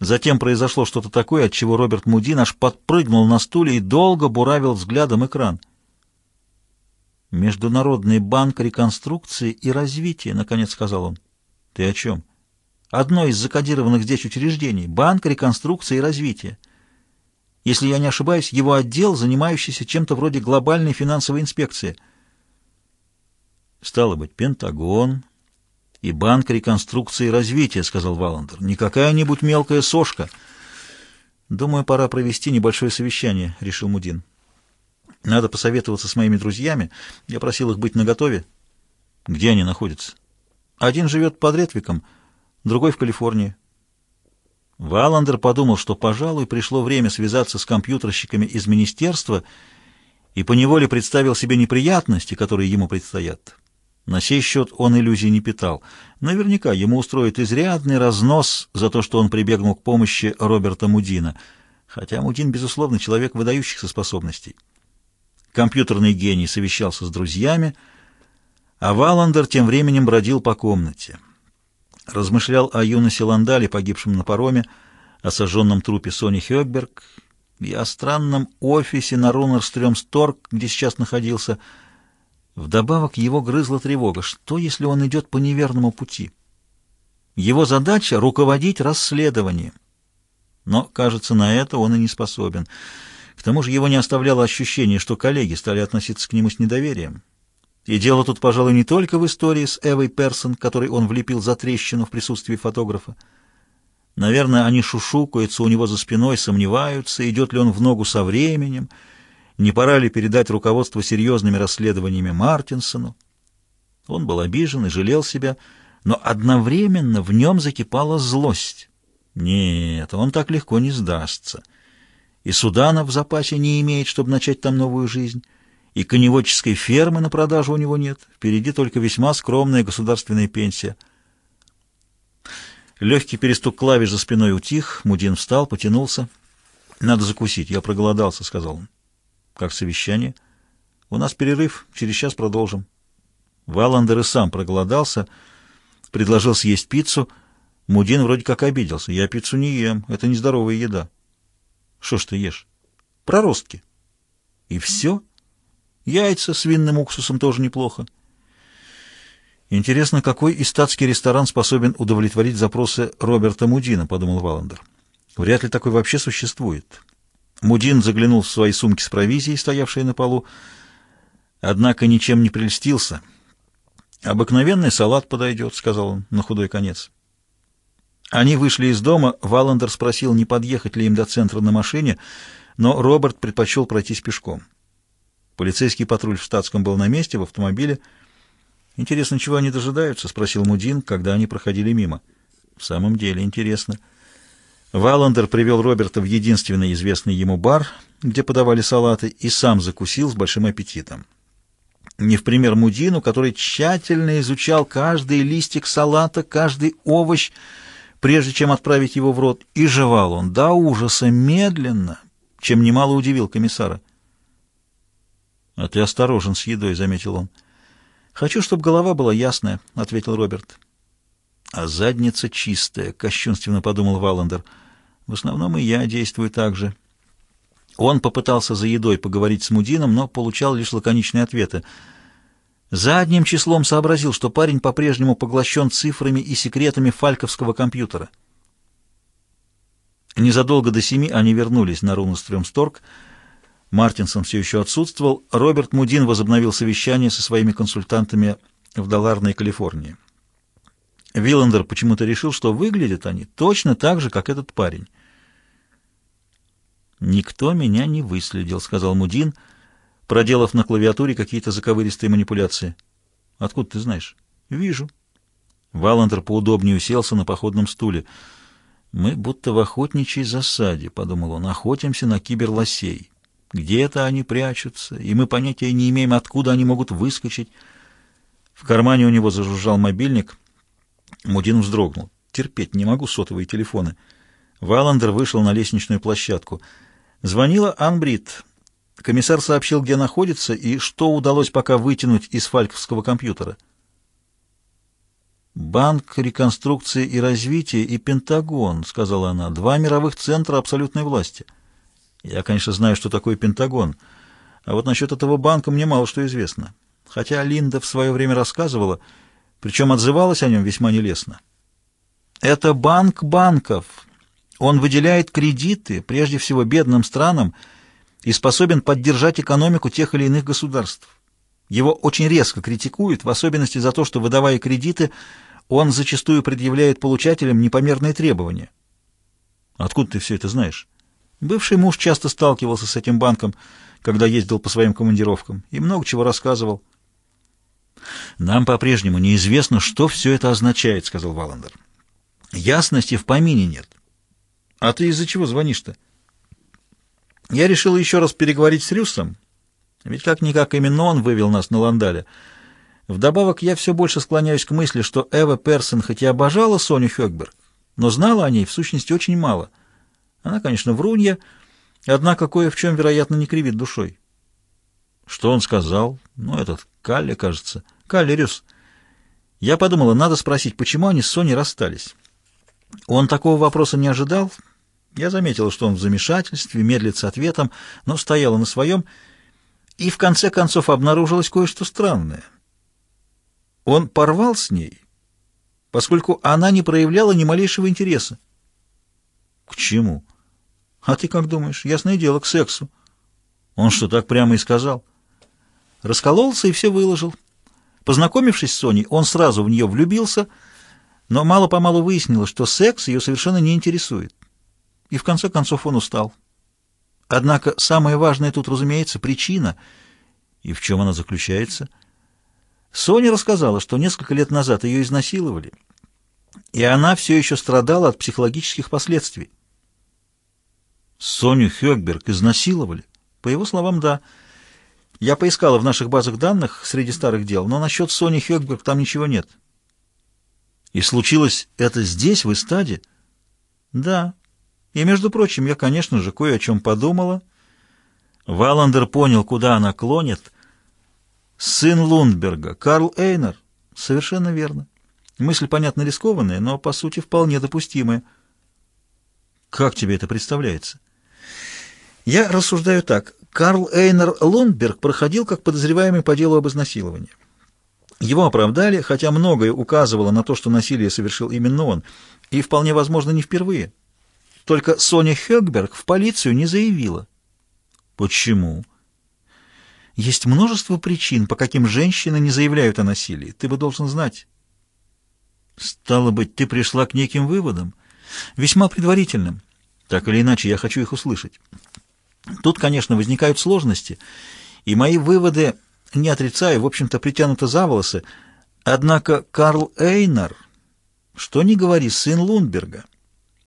Затем произошло что-то такое, от чего Роберт Мудин аж подпрыгнул на стуле и долго буравил взглядом экран. «Международный банк реконструкции и развития», — наконец сказал он. «Ты о чем?» «Одно из закодированных здесь учреждений — Банк реконструкции и развития. Если я не ошибаюсь, его отдел, занимающийся чем-то вроде глобальной финансовой инспекции». «Стало быть, Пентагон и Банк реконструкции и развития», — сказал Валандер. «Не какая-нибудь мелкая сошка». «Думаю, пора провести небольшое совещание», — решил Мудин. Надо посоветоваться с моими друзьями. Я просил их быть наготове. Где они находятся? Один живет под Ретвиком, другой в Калифорнии. Валандер подумал, что, пожалуй, пришло время связаться с компьютерщиками из министерства и поневоле представил себе неприятности, которые ему предстоят. На сей счет он иллюзий не питал. Наверняка ему устроит изрядный разнос за то, что он прибегнул к помощи Роберта Мудина, хотя Мудин, безусловно, человек выдающихся способностей. Компьютерный гений совещался с друзьями, а Валандер тем временем бродил по комнате. Размышлял о Юносе Ландале, погибшем на пароме, о сожженном трупе Сони Хёкберг и о странном офисе на Рунерстрёмсторг, где сейчас находился. Вдобавок его грызла тревога. Что, если он идет по неверному пути? Его задача — руководить расследованием. Но, кажется, на это он и не способен — к тому же его не оставляло ощущение, что коллеги стали относиться к нему с недоверием. И дело тут, пожалуй, не только в истории с Эвой Персон, которой он влепил за трещину в присутствии фотографа. Наверное, они шушукаются у него за спиной, сомневаются, идет ли он в ногу со временем, не пора ли передать руководство серьезными расследованиями Мартинсону. Он был обижен и жалел себя, но одновременно в нем закипала злость. Нет, он так легко не сдастся и Судана в запасе не имеет, чтобы начать там новую жизнь, и коневодческой фермы на продажу у него нет, впереди только весьма скромная государственная пенсия. Легкий перестук клавиш за спиной утих, Мудин встал, потянулся. «Надо закусить, я проголодался», — сказал он. «Как совещание?» «У нас перерыв, через час продолжим». Валандер и сам проголодался, предложил съесть пиццу. Мудин вроде как обиделся. «Я пиццу не ем, это нездоровая еда». Что ж ты ешь? Проростки. И все? Яйца с винным уксусом тоже неплохо. Интересно, какой истатский ресторан способен удовлетворить запросы Роберта Мудина, подумал Валандер. Вряд ли такой вообще существует. Мудин заглянул в свои сумки с провизией, стоявшие на полу, однако ничем не прельстился. «Обыкновенный салат подойдет», — сказал он на худой конец. Они вышли из дома, Валандер спросил, не подъехать ли им до центра на машине, но Роберт предпочел пройтись пешком. Полицейский патруль в штатском был на месте, в автомобиле. «Интересно, чего они дожидаются?» — спросил Мудин, когда они проходили мимо. «В самом деле интересно». Валандер привел Роберта в единственный известный ему бар, где подавали салаты, и сам закусил с большим аппетитом. Не в пример Мудину, который тщательно изучал каждый листик салата, каждый овощ, прежде чем отправить его в рот, и жевал он до ужаса медленно, чем немало удивил комиссара. — А ты осторожен с едой, — заметил он. — Хочу, чтобы голова была ясная, — ответил Роберт. — А задница чистая, — кощунственно подумал Валандер. — В основном и я действую так же. Он попытался за едой поговорить с Мудином, но получал лишь лаконичные ответы — Задним числом сообразил, что парень по-прежнему поглощен цифрами и секретами фальковского компьютера. Незадолго до семи они вернулись на Рунестрёмсторг. Мартинсон все еще отсутствовал. Роберт Мудин возобновил совещание со своими консультантами в Даларной Калифорнии. Виллендер почему-то решил, что выглядят они точно так же, как этот парень. «Никто меня не выследил», — сказал Мудин, — проделав на клавиатуре какие-то заковыристые манипуляции. «Откуда ты знаешь?» «Вижу». Валандер поудобнее уселся на походном стуле. «Мы будто в охотничьей засаде», — подумал он, — «охотимся на киберлосей. Где-то они прячутся, и мы понятия не имеем, откуда они могут выскочить». В кармане у него зажужжал мобильник. Мудин вздрогнул. «Терпеть не могу сотовые телефоны». Валандер вышел на лестничную площадку. Звонила Анбрид. Комиссар сообщил, где находится и что удалось пока вытянуть из фальковского компьютера. «Банк реконструкции и развития и Пентагон», — сказала она, — «два мировых центра абсолютной власти». Я, конечно, знаю, что такое Пентагон, а вот насчет этого банка мне мало что известно. Хотя Линда в свое время рассказывала, причем отзывалась о нем весьма нелестно. Это банк банков. Он выделяет кредиты, прежде всего бедным странам, и способен поддержать экономику тех или иных государств. Его очень резко критикуют, в особенности за то, что, выдавая кредиты, он зачастую предъявляет получателям непомерные требования. Откуда ты все это знаешь? Бывший муж часто сталкивался с этим банком, когда ездил по своим командировкам, и много чего рассказывал. «Нам по-прежнему неизвестно, что все это означает», — сказал Валандер. «Ясности в помине нет». «А ты из-за чего звонишь-то?» «Я решил еще раз переговорить с Рюсом, ведь как-никак именно он вывел нас на Ландале. Вдобавок я все больше склоняюсь к мысли, что Эва Персон хоть и обожала Соню Хёкберг, но знала о ней в сущности очень мало». Она, конечно, врунья, однако кое в чем, вероятно, не кривит душой. Что он сказал? Ну, этот Калли, кажется. Калли Рюс. Я подумала, надо спросить, почему они с Соней расстались. Он такого вопроса не ожидал. Я заметила, что он в замешательстве, медлит с ответом, но стояла на своем, и в конце концов обнаружилось кое-что странное. Он порвал с ней, поскольку она не проявляла ни малейшего интереса. К чему? А ты как думаешь? Ясное дело, к сексу. Он что, так прямо и сказал? Раскололся и все выложил. Познакомившись с Соней, он сразу в нее влюбился, но мало-помалу выяснилось, что секс ее совершенно не интересует. И в конце концов он устал. Однако самое важное тут, разумеется, причина. И в чем она заключается? Соня рассказала, что несколько лет назад ее изнасиловали, и она все еще страдала от психологических последствий. Соню Хёкберг изнасиловали? По его словам, да. Я поискала в наших базах данных среди старых дел, но насчет Сони Хёкберг там ничего нет. И случилось это здесь, в эстаде? Да. И, между прочим, я, конечно же, кое о чем подумала. Валандер понял, куда она клонит. Сын Лундберга, Карл Эйнер. Совершенно верно. Мысль, понятно, рискованная, но, по сути, вполне допустимая. Как тебе это представляется? Я рассуждаю так. Карл Эйнер Лундберг проходил как подозреваемый по делу об изнасиловании. Его оправдали, хотя многое указывало на то, что насилие совершил именно он, и вполне возможно не впервые. Только Соня Хёкберг в полицию не заявила. Почему? Есть множество причин, по каким женщины не заявляют о насилии. Ты бы должен знать. Стало быть, ты пришла к неким выводам, весьма предварительным. Так или иначе, я хочу их услышать. Тут, конечно, возникают сложности, и мои выводы, не отрицаю, в общем-то, притянуты за волосы. Однако Карл Эйнар, что ни говори, сын Лундберга,